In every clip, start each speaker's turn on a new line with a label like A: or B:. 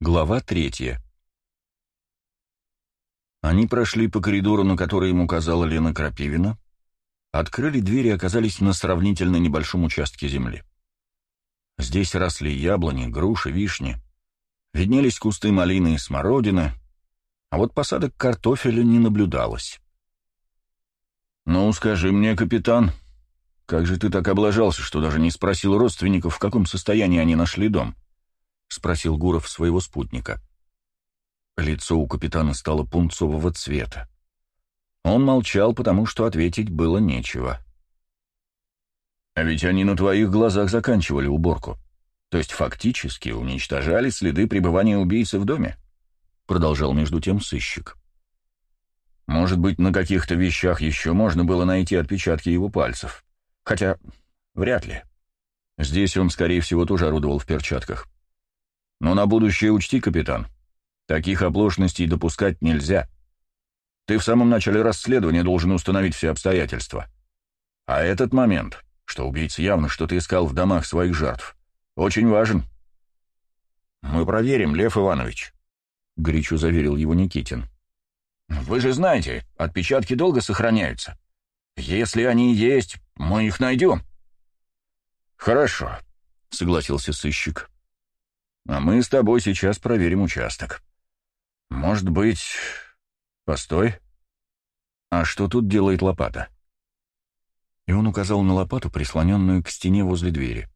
A: Глава третья. Они прошли по коридору, на который им указала Лена Крапивина, открыли дверь и оказались на сравнительно небольшом участке земли. Здесь росли яблони, груши, вишни, виднелись кусты малины и смородины, а вот посадок картофеля не наблюдалось. «Ну, скажи мне, капитан, как же ты так облажался, что даже не спросил родственников, в каком состоянии они нашли дом?» — спросил Гуров своего спутника. Лицо у капитана стало пунцового цвета. Он молчал, потому что ответить было нечего. «А ведь они на твоих глазах заканчивали уборку. То есть фактически уничтожали следы пребывания убийцы в доме?» Продолжал между тем сыщик. «Может быть, на каких-то вещах еще можно было найти отпечатки его пальцев. Хотя, вряд ли. Здесь он, скорее всего, тоже орудовал в перчатках. Но на будущее учти, капитан, Таких оплошностей допускать нельзя. Ты в самом начале расследования должен установить все обстоятельства. А этот момент, что убийца явно что-то искал в домах своих жертв, очень важен. «Мы проверим, Лев Иванович», — горячо заверил его Никитин. «Вы же знаете, отпечатки долго сохраняются. Если они есть, мы их найдем». «Хорошо», — согласился сыщик. «А мы с тобой сейчас проверим участок». «Может быть... Постой. А что тут делает лопата?» И он указал на лопату, прислоненную к стене возле двери.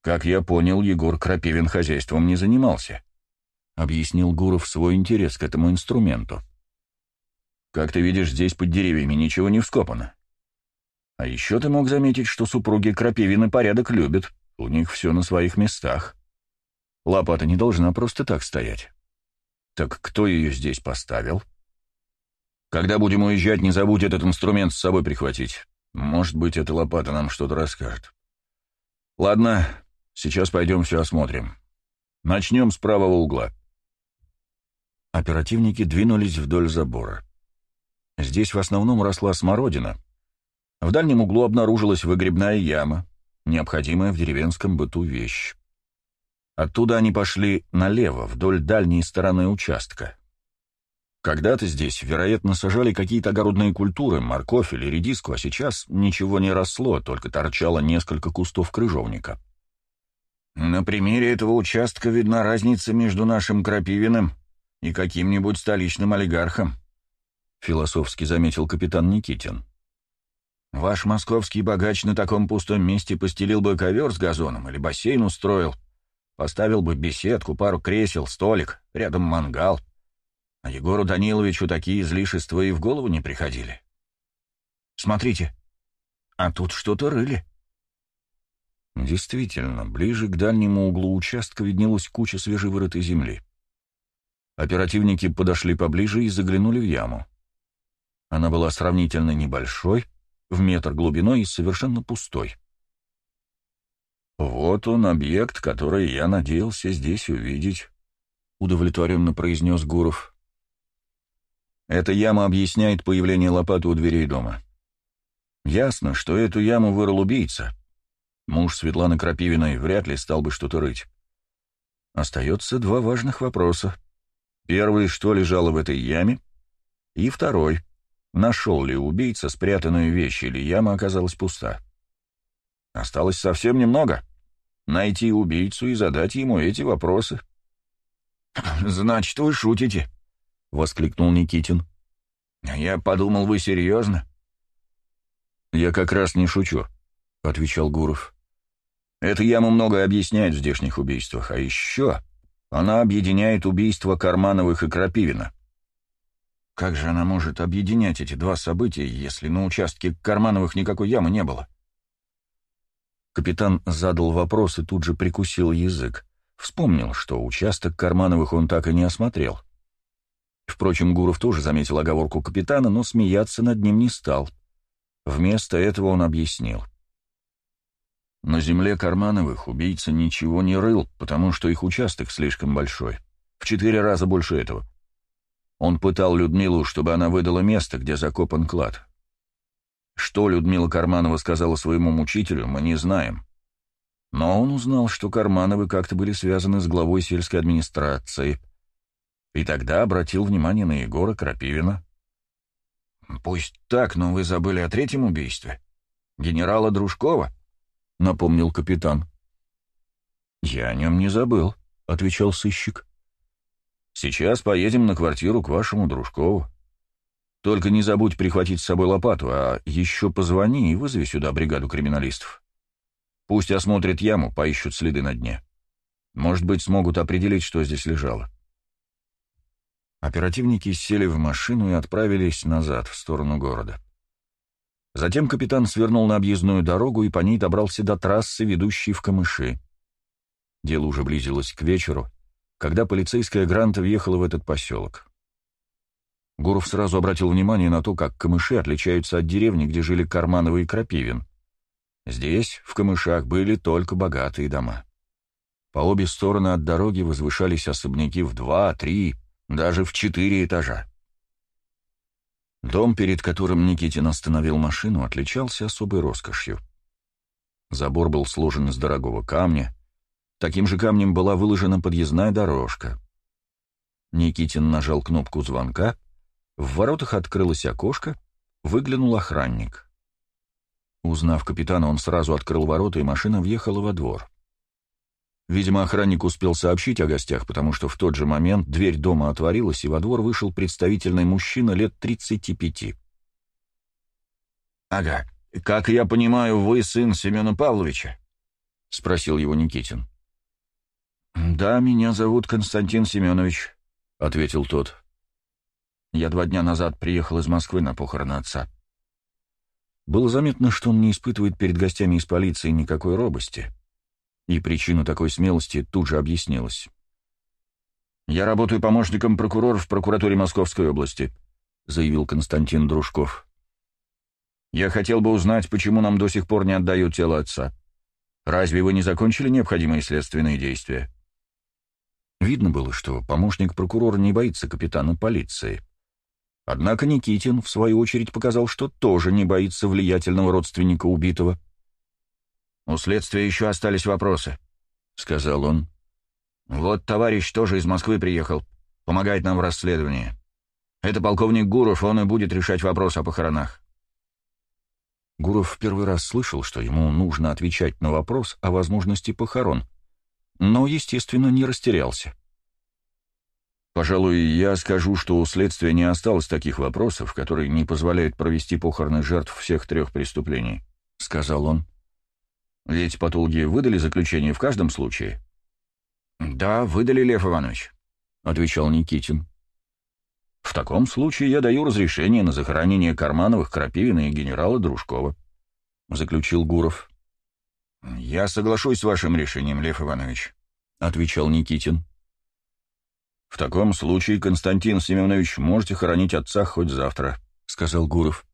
A: «Как я понял, Егор Крапивин хозяйством не занимался», — объяснил Гуров свой интерес к этому инструменту. «Как ты видишь, здесь под деревьями ничего не вскопано. А еще ты мог заметить, что супруги Крапивины порядок любят, у них все на своих местах. Лопата не должна просто так стоять». Так кто ее здесь поставил? Когда будем уезжать, не забудь этот инструмент с собой прихватить. Может быть, эта лопата нам что-то расскажет. Ладно, сейчас пойдем все осмотрим. Начнем с правого угла. Оперативники двинулись вдоль забора. Здесь в основном росла смородина. В дальнем углу обнаружилась выгребная яма, необходимая в деревенском быту вещь. Оттуда они пошли налево, вдоль дальней стороны участка. Когда-то здесь, вероятно, сажали какие-то огородные культуры, морковь или редиску, а сейчас ничего не росло, только торчало несколько кустов крыжовника. На примере этого участка видна разница между нашим Крапивиным и каким-нибудь столичным олигархом, философски заметил капитан Никитин. Ваш московский богач на таком пустом месте постелил бы ковер с газоном или бассейн устроил — Поставил бы беседку, пару кресел, столик, рядом мангал. А Егору Даниловичу такие излишества и в голову не приходили. Смотрите, а тут что-то рыли. Действительно, ближе к дальнему углу участка виднелась куча свежевырытой земли. Оперативники подошли поближе и заглянули в яму. Она была сравнительно небольшой, в метр глубиной и совершенно пустой. «Вот он, объект, который я надеялся здесь увидеть», — удовлетворенно произнес Гуров. «Эта яма объясняет появление лопаты у дверей дома. Ясно, что эту яму вырыл убийца. Муж Светланы Крапивиной вряд ли стал бы что-то рыть. Остается два важных вопроса. Первый, что лежало в этой яме, и второй, нашел ли убийца спрятанную вещь или яма оказалась пуста. Осталось совсем немного» найти убийцу и задать ему эти вопросы. «Значит, вы шутите», — воскликнул Никитин. «Я подумал, вы серьезно?» «Я как раз не шучу», — отвечал Гуров. «Эта яма многое объясняет в здешних убийствах, а еще она объединяет убийства Кармановых и Крапивина». «Как же она может объединять эти два события, если на участке Кармановых никакой ямы не было?» Капитан задал вопрос и тут же прикусил язык. Вспомнил, что участок Кармановых он так и не осмотрел. Впрочем, Гуров тоже заметил оговорку капитана, но смеяться над ним не стал. Вместо этого он объяснил. На земле Кармановых убийца ничего не рыл, потому что их участок слишком большой. В четыре раза больше этого. Он пытал Людмилу, чтобы она выдала место, где закопан клад. Что Людмила Карманова сказала своему мучителю, мы не знаем. Но он узнал, что Кармановы как-то были связаны с главой сельской администрации, и тогда обратил внимание на Егора Крапивина. «Пусть так, но вы забыли о третьем убийстве. Генерала Дружкова», — напомнил капитан. «Я о нем не забыл», — отвечал сыщик. «Сейчас поедем на квартиру к вашему Дружкову. Только не забудь прихватить с собой лопату, а еще позвони и вызови сюда бригаду криминалистов. Пусть осмотрят яму, поищут следы на дне. Может быть, смогут определить, что здесь лежало». Оперативники сели в машину и отправились назад, в сторону города. Затем капитан свернул на объездную дорогу и по ней добрался до трассы, ведущей в Камыши. Дело уже близилось к вечеру, когда полицейская Гранта въехала в этот поселок. Гуров сразу обратил внимание на то, как камыши отличаются от деревни, где жили Кармановы и Крапивин. Здесь, в камышах, были только богатые дома. По обе стороны от дороги возвышались особняки в два, три, даже в четыре этажа. Дом, перед которым Никитин остановил машину, отличался особой роскошью. Забор был сложен из дорогого камня, таким же камнем была выложена подъездная дорожка. Никитин нажал кнопку звонка, в воротах открылось окошко, выглянул охранник. Узнав капитана, он сразу открыл ворота, и машина въехала во двор. Видимо, охранник успел сообщить о гостях, потому что в тот же момент дверь дома отворилась, и во двор вышел представительный мужчина лет 35. «Ага, как я понимаю, вы сын Семена Павловича?» — спросил его Никитин. «Да, меня зовут Константин Семенович», — ответил тот. «Я два дня назад приехал из Москвы на похороны отца». Было заметно, что он не испытывает перед гостями из полиции никакой робости и причина такой смелости тут же объяснилась. «Я работаю помощником прокурора в прокуратуре Московской области», — заявил Константин Дружков. «Я хотел бы узнать, почему нам до сих пор не отдают тело отца. Разве вы не закончили необходимые следственные действия?» Видно было, что помощник прокурора не боится капитана полиции. Однако Никитин, в свою очередь, показал, что тоже не боится влиятельного родственника убитого. «У следствия еще остались вопросы», — сказал он. «Вот товарищ тоже из Москвы приехал, помогает нам в расследовании. Это полковник Гуров, он и будет решать вопрос о похоронах». Гуров в первый раз слышал, что ему нужно отвечать на вопрос о возможности похорон, но, естественно, не растерялся. «Пожалуй, я скажу, что у следствия не осталось таких вопросов, которые не позволяют провести похороны жертв всех трех преступлений», — сказал он. Ведь патологи выдали заключение в каждом случае. «Да, выдали, Лев Иванович», — отвечал Никитин. «В таком случае я даю разрешение на захоронение Кармановых, Крапивина и генерала Дружкова», — заключил Гуров. «Я соглашусь с вашим решением, Лев Иванович», — отвечал Никитин. «В таком случае, Константин Семенович, можете хоронить отца хоть завтра», — сказал Гуров.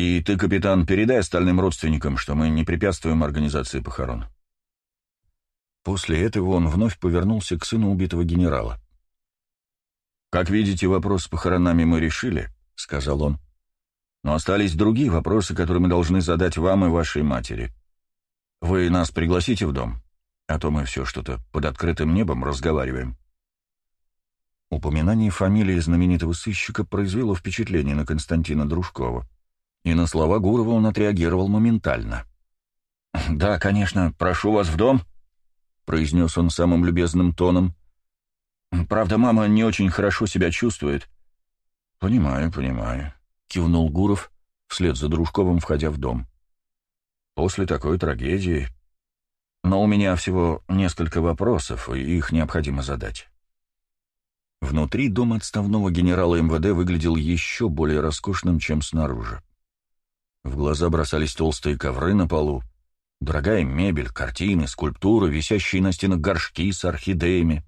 A: И ты, капитан, передай остальным родственникам, что мы не препятствуем организации похорон. После этого он вновь повернулся к сыну убитого генерала. «Как видите, вопрос с похоронами мы решили», — сказал он. «Но остались другие вопросы, которые мы должны задать вам и вашей матери. Вы нас пригласите в дом, а то мы все что-то под открытым небом разговариваем». Упоминание фамилии знаменитого сыщика произвело впечатление на Константина Дружкова и на слова Гурова он отреагировал моментально. «Да, конечно, прошу вас в дом», — произнес он самым любезным тоном. «Правда, мама не очень хорошо себя чувствует». «Понимаю, понимаю», — кивнул Гуров, вслед за Дружковым, входя в дом. «После такой трагедии...» «Но у меня всего несколько вопросов, и их необходимо задать». Внутри дом отставного генерала МВД выглядел еще более роскошным, чем снаружи. В глаза бросались толстые ковры на полу, дорогая мебель, картины, скульптуры, висящие на стенах горшки с орхидеями.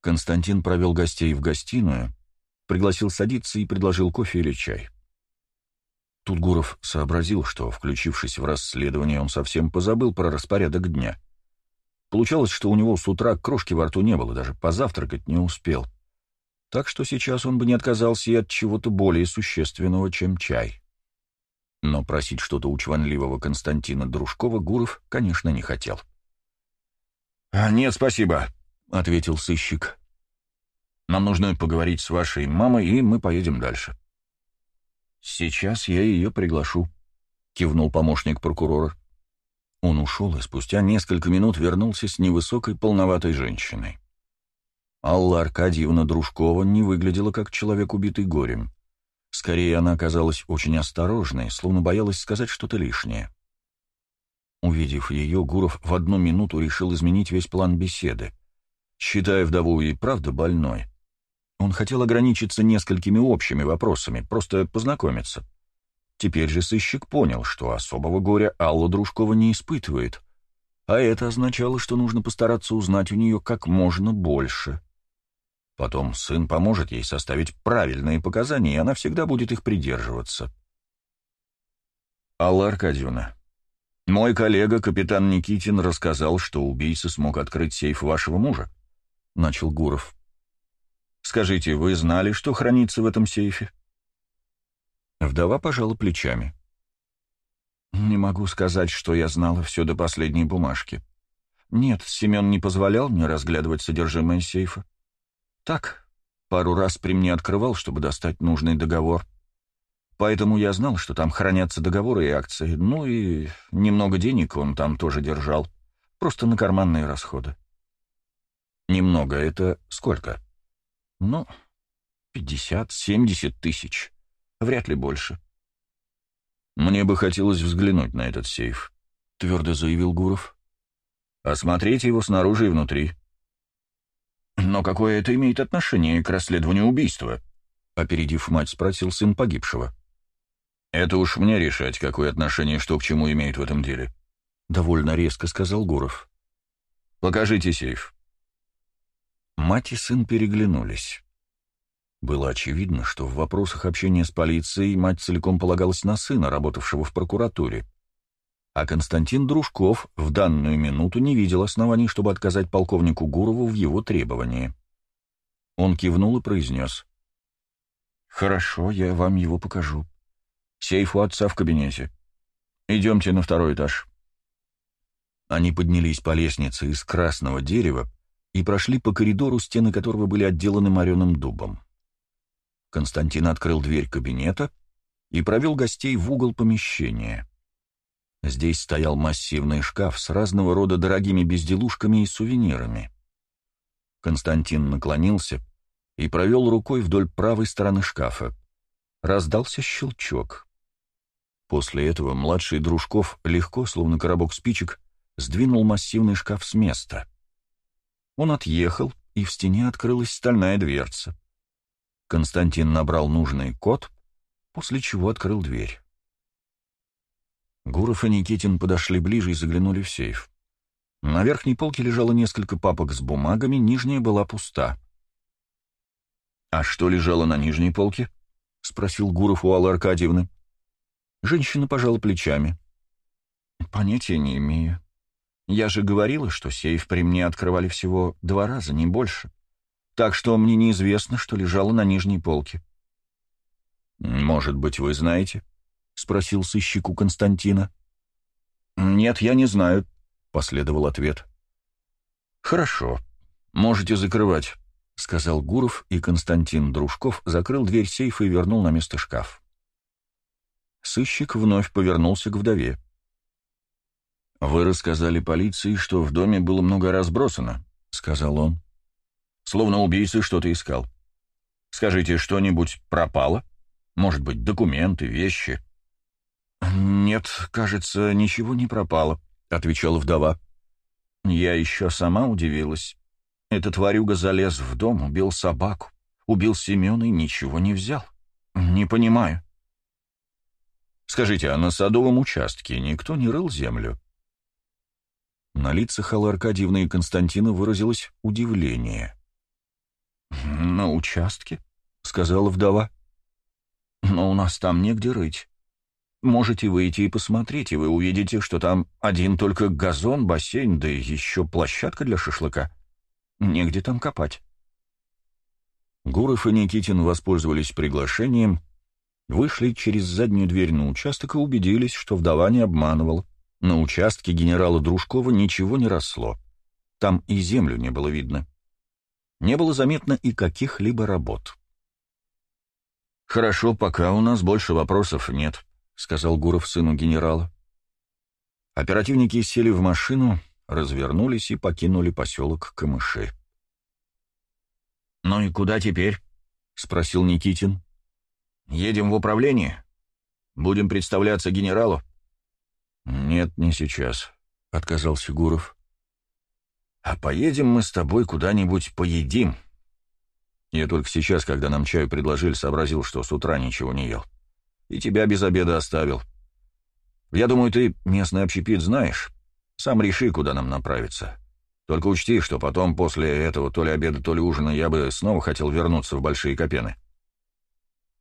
A: Константин провел гостей в гостиную, пригласил садиться и предложил кофе или чай. Тут Гуров сообразил, что, включившись в расследование, он совсем позабыл про распорядок дня. Получалось, что у него с утра крошки во рту не было, даже позавтракать не успел. Так что сейчас он бы не отказался и от чего-то более существенного, чем чай. Но просить что-то у чванливого Константина Дружкова Гуров, конечно, не хотел.
B: «А, «Нет, спасибо», —
A: ответил сыщик. «Нам нужно поговорить с вашей мамой, и мы поедем дальше». «Сейчас я ее приглашу», — кивнул помощник прокурора. Он ушел и спустя несколько минут вернулся с невысокой полноватой женщиной. Алла Аркадьевна Дружкова не выглядела как человек, убитый горем. Скорее, она оказалась очень осторожной, словно боялась сказать что-то лишнее. Увидев ее, Гуров в одну минуту решил изменить весь план беседы. Считая вдову и правда больной, он хотел ограничиться несколькими общими вопросами, просто познакомиться. Теперь же сыщик понял, что особого горя Алла Дружкова не испытывает, а это означало, что нужно постараться узнать у нее как можно больше. Потом сын поможет ей составить правильные показания, и она всегда будет их придерживаться. Алла Аркадьевна, мой коллега, капитан Никитин, рассказал, что убийца смог открыть сейф вашего мужа, — начал Гуров. Скажите, вы знали, что хранится в этом сейфе? Вдова пожала плечами. Не могу сказать, что я знала все до последней бумажки. Нет, Семен не позволял мне разглядывать содержимое сейфа. Так, пару раз при мне открывал, чтобы достать нужный договор. Поэтому я знал, что там хранятся договоры и акции. Ну и немного денег он там тоже держал. Просто на карманные расходы. Немного — это сколько? Ну, пятьдесят-семьдесят тысяч. Вряд ли больше. «Мне бы хотелось взглянуть на этот сейф», — твердо заявил Гуров. «Осмотреть его снаружи и внутри. «Но какое это имеет отношение к расследованию убийства?» Опередив мать, спросил сын погибшего. «Это уж мне решать, какое отношение что к чему имеет в этом деле», — довольно резко сказал Гуров. «Покажите сейф». Мать и сын переглянулись. Было очевидно, что в вопросах общения с полицией мать целиком полагалась на сына, работавшего в прокуратуре а Константин Дружков в данную минуту не видел оснований, чтобы отказать полковнику Гурову в его требовании. Он кивнул и произнес. «Хорошо, я вам его покажу. Сейф у отца в кабинете. Идемте на второй этаж». Они поднялись по лестнице из красного дерева и прошли по коридору, стены которого были отделаны мореным дубом. Константин открыл дверь кабинета и провел гостей в угол помещения. Здесь стоял массивный шкаф с разного рода дорогими безделушками и сувенирами. Константин наклонился и провел рукой вдоль правой стороны шкафа. Раздался щелчок. После этого младший Дружков легко, словно коробок спичек, сдвинул массивный шкаф с места. Он отъехал, и в стене открылась стальная дверца. Константин набрал нужный код, после чего открыл дверь. Гуров и Никитин подошли ближе и заглянули в сейф. На верхней полке лежало несколько папок с бумагами, нижняя была пуста. «А что лежало на нижней полке?» — спросил Гуров у Аллы Аркадьевны. Женщина пожала плечами. «Понятия не имею. Я же говорила, что сейф при мне открывали всего два раза, не больше. Так что мне неизвестно, что лежало на нижней полке». «Может быть, вы знаете?» — спросил сыщик у Константина. «Нет, я не знаю», — последовал ответ. «Хорошо, можете закрывать», — сказал Гуров, и Константин Дружков закрыл дверь сейфа и вернул на место шкаф. Сыщик вновь повернулся к вдове. «Вы рассказали полиции, что в доме было много разбросано», — сказал он. «Словно убийца что-то искал. Скажите, что-нибудь пропало? Может быть, документы, вещи?» «Нет, кажется, ничего не пропало», — отвечала вдова. «Я еще сама удивилась. Этот ворюга залез в дом, убил собаку, убил Семена и ничего не взял. Не понимаю». «Скажите, а на садовом участке никто не рыл землю?» На лицах Аллы Аркадьевны и Константина выразилось удивление. «На участке?» — сказала вдова. «Но у нас там негде рыть. Можете выйти и посмотреть, и вы увидите, что там один только газон, бассейн, да еще площадка для шашлыка. Негде там копать. Гуров и Никитин воспользовались приглашением Вышли через заднюю дверь на участок и убедились, что вдова не обманывала. На участке генерала Дружкова ничего не росло. Там и землю не было видно. Не было заметно и каких-либо работ. «Хорошо, пока у нас больше вопросов нет», — сказал Гуров сыну генерала. Оперативники сели в машину, развернулись и покинули поселок Камыши. «Ну и куда теперь?» — спросил Никитин. «Едем в управление? Будем представляться генералу?» «Нет, не сейчас», — отказался Гуров. «А поедем мы с тобой куда-нибудь поедим». Я только сейчас, когда нам чаю предложили, сообразил, что с утра ничего не ел. И тебя без обеда оставил. Я думаю, ты местный общепит знаешь. Сам реши, куда нам направиться. Только учти, что потом, после этого то ли обеда, то ли ужина, я бы снова хотел вернуться в Большие Копены».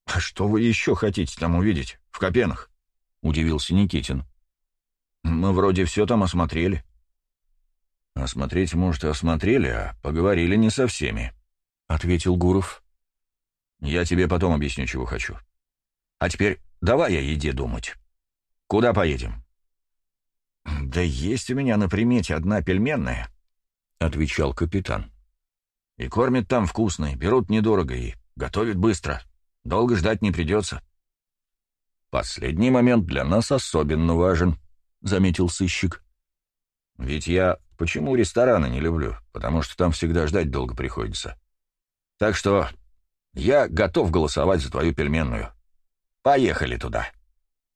A: «А что вы еще хотите там увидеть, в Копенах?» — удивился Никитин. «Мы вроде все там осмотрели». «Осмотреть, может, и осмотрели, а поговорили не со всеми», — ответил Гуров. «Я тебе потом объясню, чего хочу. А теперь давай о еде думать. Куда поедем?» «Да есть у меня на примете одна пельменная», — отвечал капитан. «И кормят там вкусно, берут недорого и готовят быстро. Долго ждать не придется». «Последний момент для нас особенно важен», — заметил сыщик. «Ведь я почему рестораны не люблю? Потому что там всегда ждать долго приходится. Так что я готов голосовать за твою пельменную. Поехали туда».